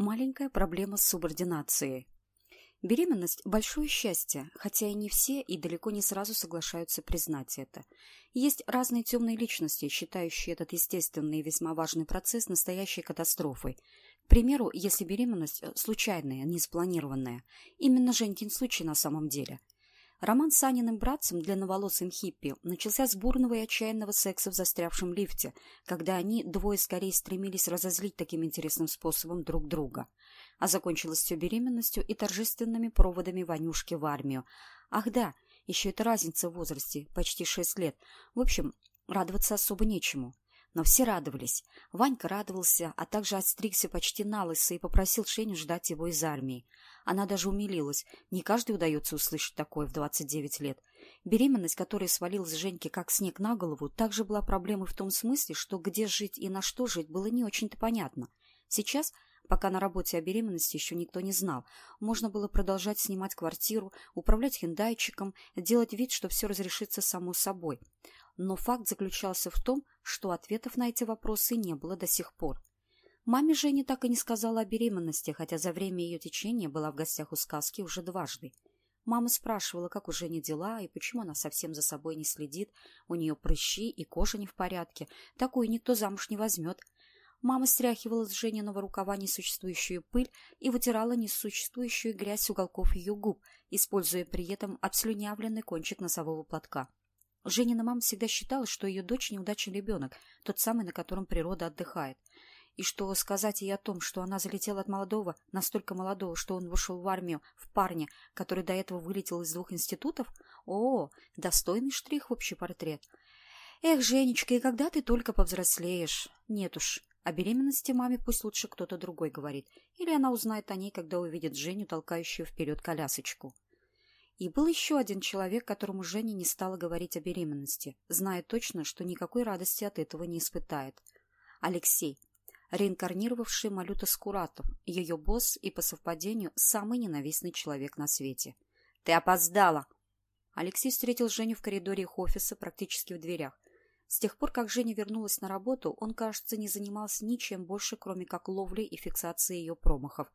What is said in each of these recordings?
Маленькая проблема с субординацией. Беременность – большое счастье, хотя и не все и далеко не сразу соглашаются признать это. Есть разные темные личности, считающие этот естественный и весьма важный процесс настоящей катастрофой. К примеру, если беременность – случайная, неспланированная. Именно Женькин случай на самом деле. Роман с Аниным братцем, длинноволосым хиппи, начался с бурного и отчаянного секса в застрявшем лифте, когда они двое скорее стремились разозлить таким интересным способом друг друга. А закончилось все беременностью и торжественными проводами Ванюшки в армию. Ах да, еще это разница в возрасте, почти шесть лет. В общем, радоваться особо нечему. Но все радовались. Ванька радовался, а также отстригся почти на лысо и попросил Шеню ждать его из армии. Она даже умилилась. Не каждый удается услышать такое в 29 лет. Беременность, которая свалилась Женьке как снег на голову, также была проблемой в том смысле, что где жить и на что жить было не очень-то понятно. Сейчас Пока на работе о беременности еще никто не знал. Можно было продолжать снимать квартиру, управлять хендайчиком, делать вид, что все разрешится само собой. Но факт заключался в том, что ответов на эти вопросы не было до сих пор. Маме Женя так и не сказала о беременности, хотя за время ее течения была в гостях у сказки уже дважды. Мама спрашивала, как у Жени дела и почему она совсем за собой не следит. У нее прыщи и кожа не в порядке. Такую никто замуж не возьмет. Мама стряхивала с Жениного рукава несуществующую пыль и вытирала несуществующую грязь с уголков ее губ, используя при этом обслюнявленный кончик носового платка. Женина мама всегда считала, что ее дочь неудачный ребенок, тот самый, на котором природа отдыхает. И что сказать ей о том, что она залетела от молодого, настолько молодого, что он вышел в армию, в парня, который до этого вылетел из двух институтов? О, достойный штрих в общий портрет. Эх, Женечка, и когда ты только повзрослеешь? Нет уж, о беременности маме пусть лучше кто-то другой говорит, или она узнает о ней, когда увидит Женю, толкающую вперед колясочку. И был еще один человек, которому Женя не стала говорить о беременности, зная точно, что никакой радости от этого не испытает. Алексей, реинкарнировавший Малюта Скуратов, ее босс и, по совпадению, самый ненавистный человек на свете. «Ты опоздала!» Алексей встретил Женю в коридоре их офиса, практически в дверях. С тех пор, как Женя вернулась на работу, он, кажется, не занимался ничем больше, кроме как ловлей и фиксацией ее промахов.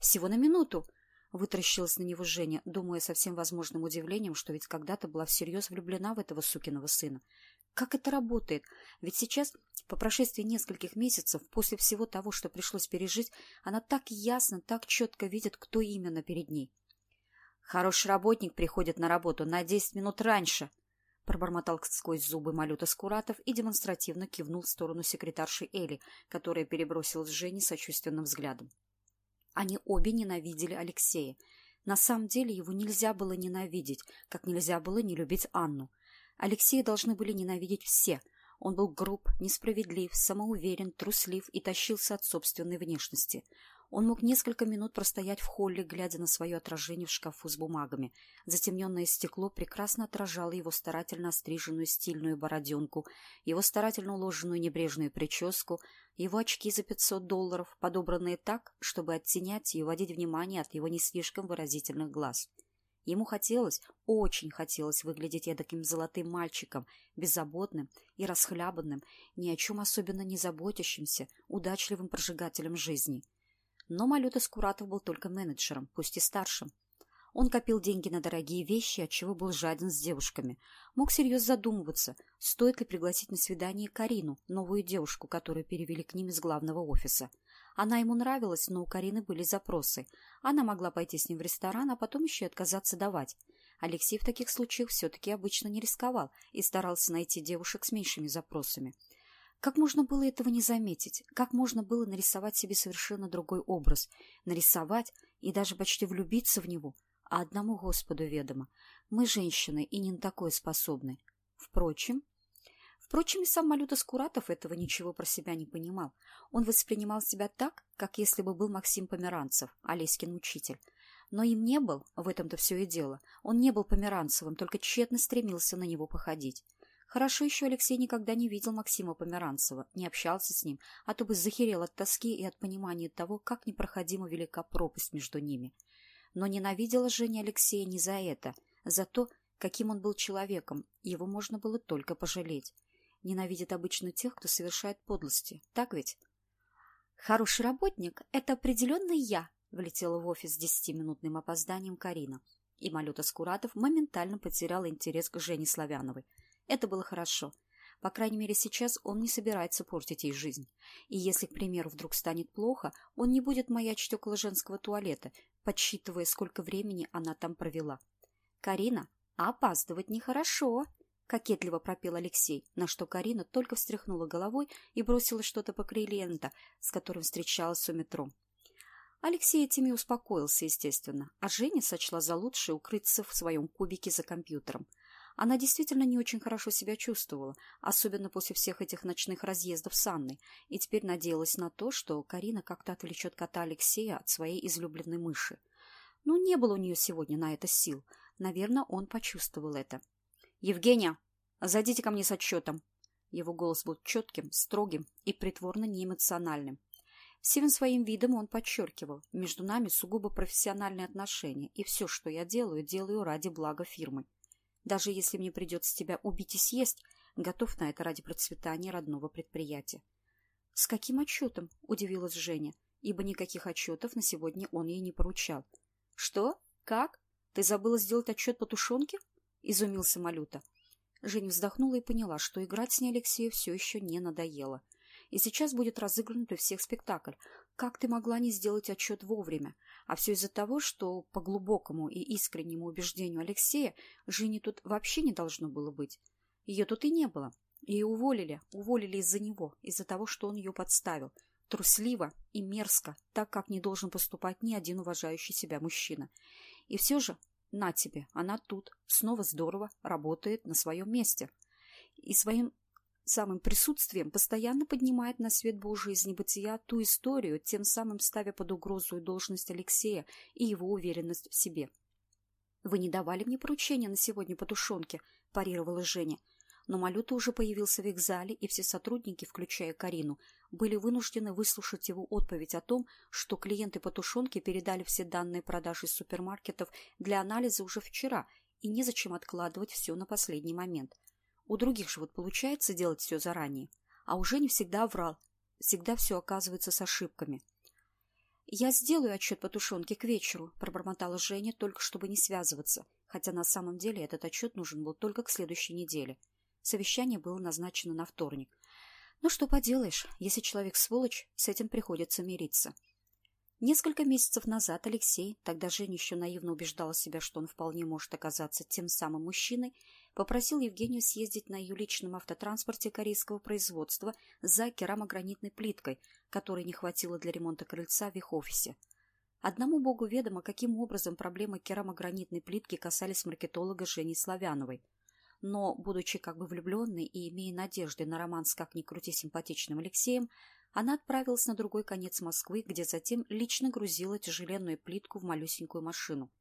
«Всего на минуту!» Вытаращилась на него Женя, думая со всем возможным удивлением, что ведь когда-то была всерьез влюблена в этого сукиного сына. Как это работает? Ведь сейчас, по прошествии нескольких месяцев, после всего того, что пришлось пережить, она так ясно, так четко видит, кто именно перед ней. «Хороший работник приходит на работу на десять минут раньше», пробормотал сквозь зубы Малюта Скуратов и демонстративно кивнул в сторону секретарши Эли, которая перебросила с Женей сочувственным взглядом. Они обе ненавидели Алексея. На самом деле его нельзя было ненавидеть, как нельзя было не любить Анну. Алексея должны были ненавидеть все. Он был груб, несправедлив, самоуверен, труслив и тащился от собственной внешности. Он мог несколько минут простоять в холле, глядя на свое отражение в шкафу с бумагами. Затемненное стекло прекрасно отражало его старательно остриженную стильную бороденку, его старательно уложенную небрежную прическу, его очки за 500 долларов, подобранные так, чтобы оттенять и уводить внимание от его не слишком выразительных глаз. Ему хотелось, очень хотелось выглядеть эдаким золотым мальчиком, беззаботным и расхлябанным, ни о чем особенно не заботящимся, удачливым прожигателем жизни — но Малюта Скуратов был только менеджером, пусть и старшим. Он копил деньги на дорогие вещи, отчего был жаден с девушками. Мог серьезно задумываться, стоит ли пригласить на свидание Карину, новую девушку, которую перевели к ним из главного офиса. Она ему нравилась, но у Карины были запросы. Она могла пойти с ним в ресторан, а потом еще и отказаться давать. Алексей в таких случаях все-таки обычно не рисковал и старался найти девушек с меньшими запросами. Как можно было этого не заметить? Как можно было нарисовать себе совершенно другой образ? Нарисовать и даже почти влюбиться в него? А одному Господу ведомо. Мы женщины и не на такое способны. Впрочем... Впрочем, и сам Малюта Скуратов этого ничего про себя не понимал. Он воспринимал себя так, как если бы был Максим Померанцев, Олеськин учитель. Но им не был, в этом-то все и дело. Он не был Померанцевым, только тщетно стремился на него походить. Хорошо еще Алексей никогда не видел Максима Померанцева, не общался с ним, а то бы захерел от тоски и от понимания того, как непроходима велика пропасть между ними. Но ненавидела Женя Алексея не за это, за то, каким он был человеком, его можно было только пожалеть. Ненавидит обычно тех, кто совершает подлости, так ведь? Хороший работник – это определенно я, влетела в офис с десятиминутным опозданием Карина. И Малюта Скуратов моментально потерял интерес к Жене Славяновой. Это было хорошо. По крайней мере, сейчас он не собирается портить ей жизнь. И если, к примеру, вдруг станет плохо, он не будет маячить около женского туалета, подсчитывая, сколько времени она там провела. «Карина, опаздывать нехорошо!» — кокетливо пропел Алексей, на что Карина только встряхнула головой и бросила что-то по клиента, с которым встречалась у метро. Алексей этими успокоился, естественно, а Женя сочла за лучшее укрыться в своем кубике за компьютером. Она действительно не очень хорошо себя чувствовала, особенно после всех этих ночных разъездов с Анной, и теперь надеялась на то, что Карина как-то отвлечет кота Алексея от своей излюбленной мыши. Но не было у нее сегодня на это сил. Наверное, он почувствовал это. «Евгения, зайдите ко мне с отчетом!» Его голос был четким, строгим и притворно неэмоциональным. Всем своим видом он подчеркивал, между нами сугубо профессиональные отношения, и все, что я делаю, делаю ради блага фирмы. Даже если мне придется тебя убить и съесть, готов на это ради процветания родного предприятия. — С каким отчетом? — удивилась Женя, ибо никаких отчетов на сегодня он ей не поручал. — Что? Как? Ты забыла сделать отчет по тушенке? изумился Малюта. Женя вздохнула и поняла, что играть с ней Алексею все еще не надоело. И сейчас будет разыгран при всех спектакль. Как ты могла не сделать отчет вовремя? А все из-за того, что, по глубокому и искреннему убеждению Алексея, Жене тут вообще не должно было быть. Ее тут и не было. И уволили, уволили из-за него, из-за того, что он ее подставил. Трусливо и мерзко, так как не должен поступать ни один уважающий себя мужчина. И все же на тебе, она тут, снова здорово, работает на своем месте. И своим самым присутствием постоянно поднимает на свет Божий из небытия ту историю, тем самым ставя под угрозу и должность Алексея и его уверенность в себе. «Вы не давали мне поручения на сегодня по тушенке», – парировала Женя но Малюта уже появился в зале, и все сотрудники, включая Карину, были вынуждены выслушать его отповедь о том, что клиенты по тушенке передали все данные продаж из супермаркетов для анализа уже вчера, и незачем откладывать все на последний момент. У других же вот получается делать все заранее, а уже не всегда врал, всегда все оказывается с ошибками. «Я сделаю отчет по тушенке к вечеру», – пробормотала Женя, только чтобы не связываться, хотя на самом деле этот отчет нужен был только к следующей неделе – Совещание было назначено на вторник. Ну что поделаешь, если человек сволочь, с этим приходится мириться. Несколько месяцев назад Алексей, тогда Женя еще наивно убеждала себя, что он вполне может оказаться тем самым мужчиной, попросил Евгению съездить на ее личном автотранспорте корейского производства за керамогранитной плиткой, которой не хватило для ремонта крыльца в их офисе. Одному богу ведомо, каким образом проблемы керамогранитной плитки касались маркетолога Жени Славяновой – но, будучи как бы влюбленной и имея надежды на роман с как ни крути симпатичным Алексеем, она отправилась на другой конец Москвы, где затем лично грузила тяжеленную плитку в малюсенькую машину.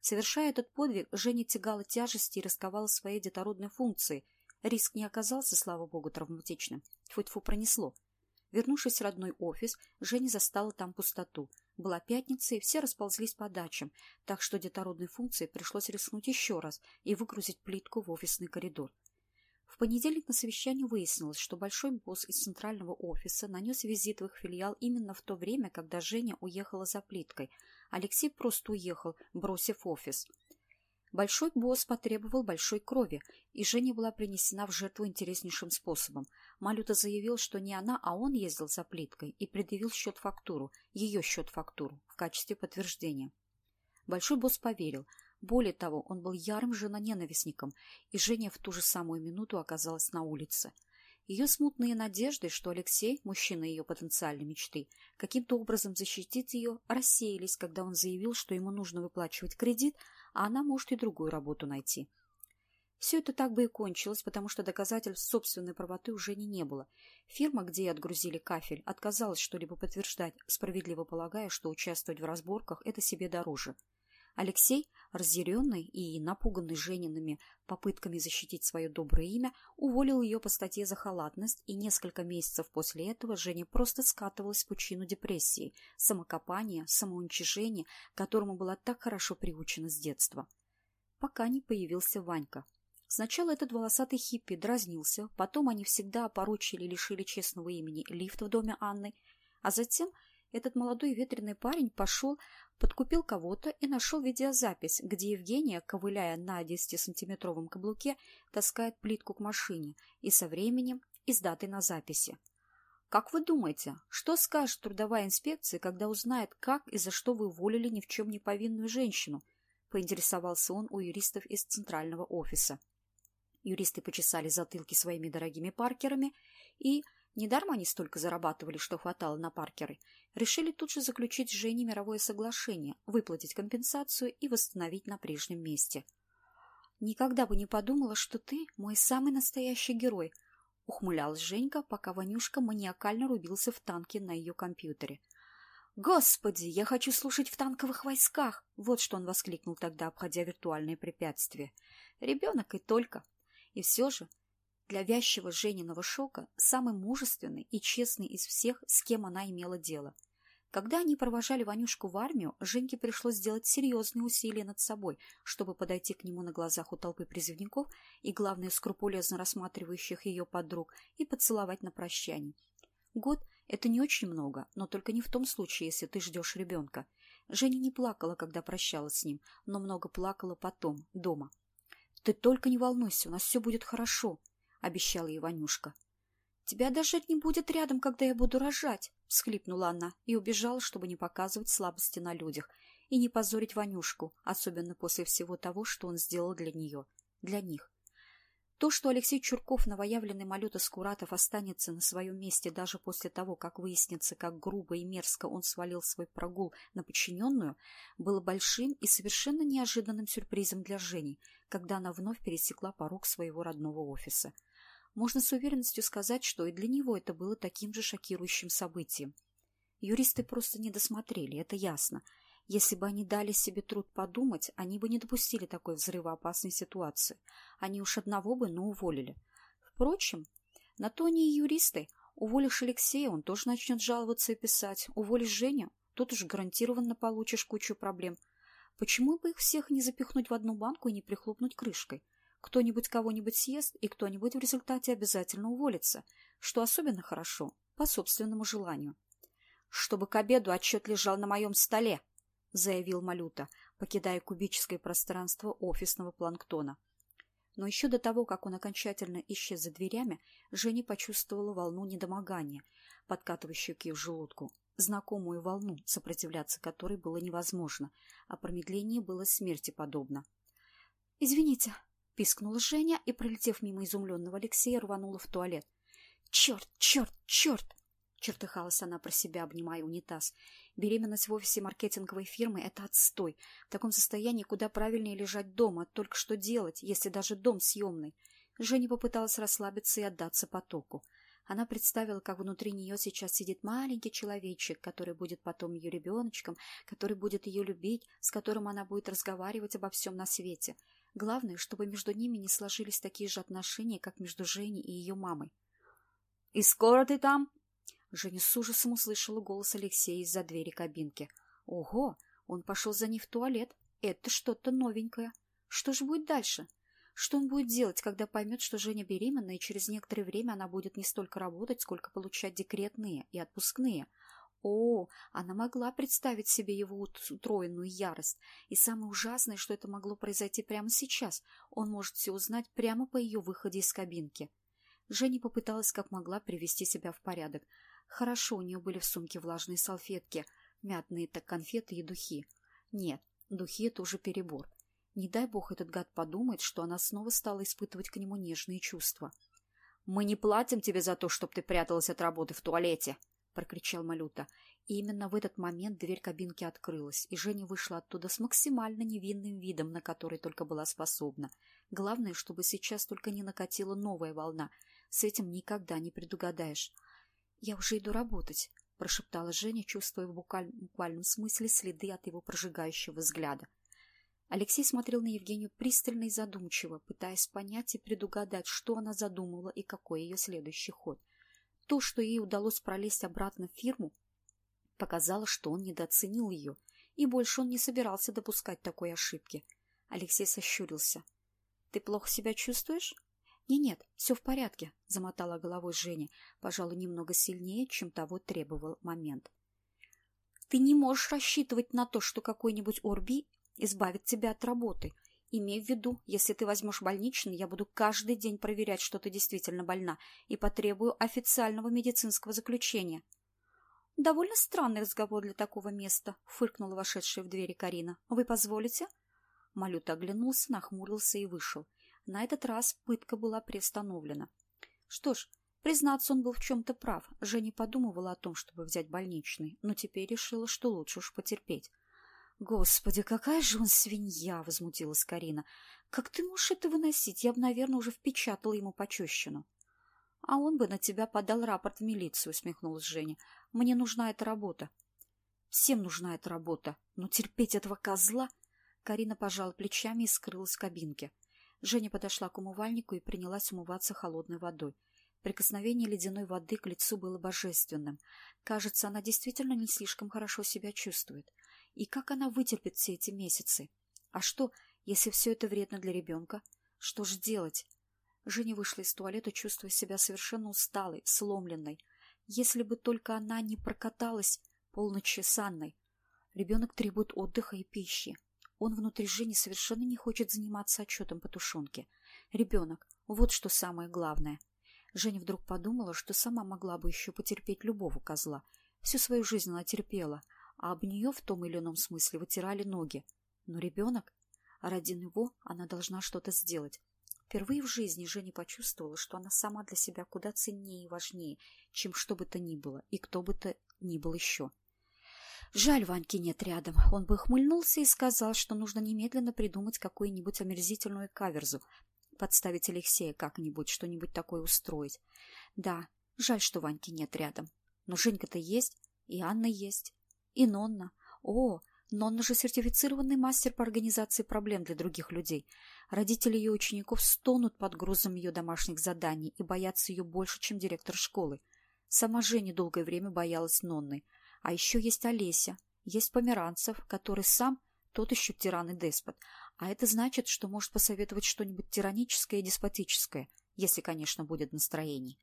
Совершая этот подвиг, Женя тягала тяжести и рисковала своей детородной функцией. Риск не оказался, слава богу, травматичным. Тьфу-тьфу пронесло. Вернувшись в родной офис, Женя застала там пустоту. Была пятница, и все расползлись по дачам, так что детородной функции пришлось рискнуть еще раз и выгрузить плитку в офисный коридор. В понедельник на совещании выяснилось, что большой босс из центрального офиса нанес визит в их филиал именно в то время, когда Женя уехала за плиткой. Алексей просто уехал, бросив офис. Большой босс потребовал большой крови, и Женя была принесена в жертву интереснейшим способом. Малюта заявил, что не она, а он ездил за плиткой и предъявил счет-фактуру, ее счет-фактуру, в качестве подтверждения. Большой босс поверил. Более того, он был ярым женоненавистником, и Женя в ту же самую минуту оказалась на улице. Ее смутные надежды, что Алексей, мужчина ее потенциальной мечты, каким-то образом защитит ее, рассеялись, когда он заявил, что ему нужно выплачивать кредит, а она может и другую работу найти. Все это так бы и кончилось, потому что доказательств собственной правоты уже не, не было. Фирма, где ей отгрузили кафель, отказалась что-либо подтверждать, справедливо полагая, что участвовать в разборках – это себе дороже. Алексей, разъяренный и напуганный Жениными попытками защитить свое доброе имя, уволил ее по статье за халатность, и несколько месяцев после этого Женя просто скатывалась в пучину депрессии, самокопания, самоуничижения, которому была так хорошо приучена с детства. Пока не появился Ванька. Сначала этот волосатый хиппи дразнился, потом они всегда опорочили и лишили честного имени лифт в доме Анны, А затем этот молодой ветреный парень пошел, подкупил кого-то и нашел видеозапись, где Евгения, ковыляя на 10-сантиметровом каблуке, таскает плитку к машине и со временем, и с датой на записи. Как вы думаете, что скажет трудовая инспекция, когда узнает, как и за что вы уволили ни в чем не повинную женщину? Поинтересовался он у юристов из центрального офиса. Юристы почесали затылки своими дорогими паркерами и, недаром они столько зарабатывали, что хватало на паркеры, решили тут же заключить с Женей мировое соглашение, выплатить компенсацию и восстановить на прежнем месте. «Никогда бы не подумала, что ты мой самый настоящий герой», Ухмылялась Женька, пока Ванюшка маниакально рубился в танке на ее компьютере. «Господи, я хочу слушать в танковых войсках!» Вот что он воскликнул тогда, обходя виртуальные препятствия. Ребенок и только. И все же, для вязчего Жениного шока, самый мужественный и честный из всех, с кем она имела дело – когда они провожали Ванюшку в армию, Женьке пришлось сделать серьезные усилия над собой, чтобы подойти к нему на глазах у толпы призывников и, главное, скрупулезно рассматривающих ее подруг, и поцеловать на прощание. Год – это не очень много, но только не в том случае, если ты ждешь ребенка. Женя не плакала, когда прощалась с ним, но много плакала потом, дома. «Ты только не волнуйся, у нас все будет хорошо», – обещала ей Ванюшка. «Тебя даже не будет рядом, когда я буду рожать», — всхлипнула она и убежала, чтобы не показывать слабости на людях и не позорить Ванюшку, особенно после всего того, что он сделал для нее, для них. То, что Алексей Чурков, новоявленный Малюта Скуратов, останется на своем месте даже после того, как выяснится, как грубо и мерзко он свалил свой прогул на подчиненную, было большим и совершенно неожиданным сюрпризом для Жени, когда она вновь пересекла порог своего родного офиса — можно с уверенностью сказать, что и для него это было таким же шокирующим событием. Юристы просто не досмотрели, это ясно. Если бы они дали себе труд подумать, они бы не допустили такой взрывоопасной ситуации. Они уж одного бы, но уволили. Впрочем, на то они и юристы. Уволишь Алексея, он тоже начнет жаловаться и писать. Уволишь Женю, тут уж гарантированно получишь кучу проблем. Почему бы их всех не запихнуть в одну банку и не прихлопнуть крышкой? Кто-нибудь кого-нибудь съест, и кто-нибудь в результате обязательно уволится, что особенно хорошо, по собственному желанию. «Чтобы к обеду отчет лежал на моем столе», — заявил Малюта, покидая кубическое пространство офисного планктона. Но еще до того, как он окончательно исчез за дверями, Женя почувствовала волну недомогания, подкатывающую к ее желудку, знакомую волну, сопротивляться которой было невозможно, а промедление было смерти подобно. «Извините», Пискнула Женя и, пролетев мимо изумленного Алексея, рванула в туалет. «Черт, черт, черт!» Чертыхалась она про себя, обнимая унитаз. Беременность в офисе маркетинговой фирмы — это отстой. В таком состоянии куда правильнее лежать дома. Только что делать, если даже дом съемный? Женя попыталась расслабиться и отдаться потоку. Она представила, как внутри нее сейчас сидит маленький человечек, который будет потом ее ребеночком, который будет ее любить, с которым она будет разговаривать обо всем на свете — Главное, чтобы между ними не сложились такие же отношения, как между Женей и ее мамой. — И скоро ты там? Женя с ужасом услышала голос Алексея из-за двери кабинки. Ого, он пошел за ней в туалет. Это что-то новенькое. Что же будет дальше? Что он будет делать, когда поймет, что Женя беременна, и через некоторое время она будет не столько работать, сколько получать декретные и отпускные? О, она могла представить себе его утроенную ярость. И самое ужасное, что это могло произойти прямо сейчас. Он может все узнать прямо по ее выходе из кабинки. Женя попыталась как могла привести себя в порядок. Хорошо, у нее были в сумке влажные салфетки, мятные так конфеты и духи. Нет, духи — это уже перебор. Не дай бог этот гад подумает, что она снова стала испытывать к нему нежные чувства. «Мы не платим тебе за то, чтобы ты пряталась от работы в туалете!» Прокричал Малюта. И именно в этот момент дверь кабинки открылась, и Женя вышла оттуда с максимально невинным видом, на который только была способна. Главное, чтобы сейчас только не накатила новая волна. С этим никогда не предугадаешь. «Я уже иду работать», — прошептала Женя, чувствуя в буквальном смысле следы от его прожигающего взгляда. Алексей смотрел на Евгению пристально и задумчиво, пытаясь понять и предугадать, что она задумала и какой ее следующий ход. То, что ей удалось пролезть обратно в фирму, показало, что он недооценил ее, и больше он не собирался допускать такой ошибки. Алексей сощурился. — Ты плохо себя чувствуешь? — «Не-нет, все в порядке», — замотала головой Женя, пожалуй, немного сильнее, чем того требовал момент. «Ты не можешь рассчитывать на то, что какой-нибудь Орби избавит тебя от работы. Имей в виду, если ты возьмешь больничный, я буду каждый день проверять, что ты действительно больна, и потребую официального медицинского заключения». «Довольно странный разговор для такого места», — фыркнула вошедшая в двери Карина. «Вы позволите?» Малюта оглянулся, нахмурился и вышел. На этот раз пытка была приостановлена. Что ж, признаться, он был в чем-то прав. Женя подумывала о том, чтобы взять больничный, но теперь решила, что лучше уж потерпеть. «Господи, какая же он свинья!» — возмутилась Карина. «Как ты можешь это выносить? Я бы, наверное, уже впечатала ему пощечину». «А он бы на тебя подал рапорт в милицию», — усмехнулась Женя. «Мне нужна эта работа». «Всем нужна эта работа, но терпеть этого козла...» Карина пожала плечами и скрылась в кабинке. Женя подошла к умывальнику и принялась умываться холодной водой. Прикосновение ледяной воды к лицу было божественным. Кажется, она действительно не слишком хорошо себя чувствует. И как она вытерпит все эти месяцы? А что, если все это вредно для ребенка? Что же делать? Женя вышла из туалета, чувствуя себя совершенно усталой, сломленной. Если бы только она не прокаталась полночи с Анной. Ребенок требует отдыха и пищи. Он внутри Жени совершенно не хочет заниматься отчетом по тушенке. Ребенок — вот что самое главное. Женя вдруг подумала, что сама могла бы еще потерпеть любого козла. Всю свою жизнь она терпела, а об нее в том или ином смысле вытирали ноги. Но ребенок? А ради него она должна что-то сделать. Впервые в жизни Женя почувствовала, что она сама для себя куда ценнее и важнее, чем что бы то ни было и кто бы то ни был еще. Жаль, Ваньки нет рядом. Он бы хмыльнулся и сказал, что нужно немедленно придумать какую-нибудь омерзительную каверзу, подставить Алексея как-нибудь, что-нибудь такое устроить. Да, жаль, что Ваньки нет рядом. Но Женька-то есть, и Анна есть, и Нонна. О, Нонна же сертифицированный мастер по организации проблем для других людей. Родители ее учеников стонут под грузом ее домашних заданий и боятся ее больше, чем директор школы. Сама Женя долгое время боялась Нонны, а еще есть Олеся, есть Померанцев, который сам тот еще тиран и деспот. А это значит, что может посоветовать что-нибудь тираническое и деспотическое, если, конечно, будет настроение.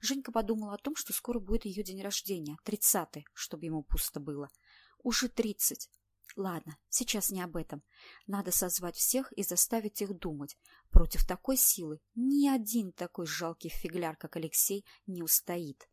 Женька подумала о том, что скоро будет ее день рождения, тридцатый, чтобы ему пусто было. Уже тридцать. Ладно, сейчас не об этом. Надо созвать всех и заставить их думать. Против такой силы ни один такой жалкий фигляр, как Алексей, не устоит.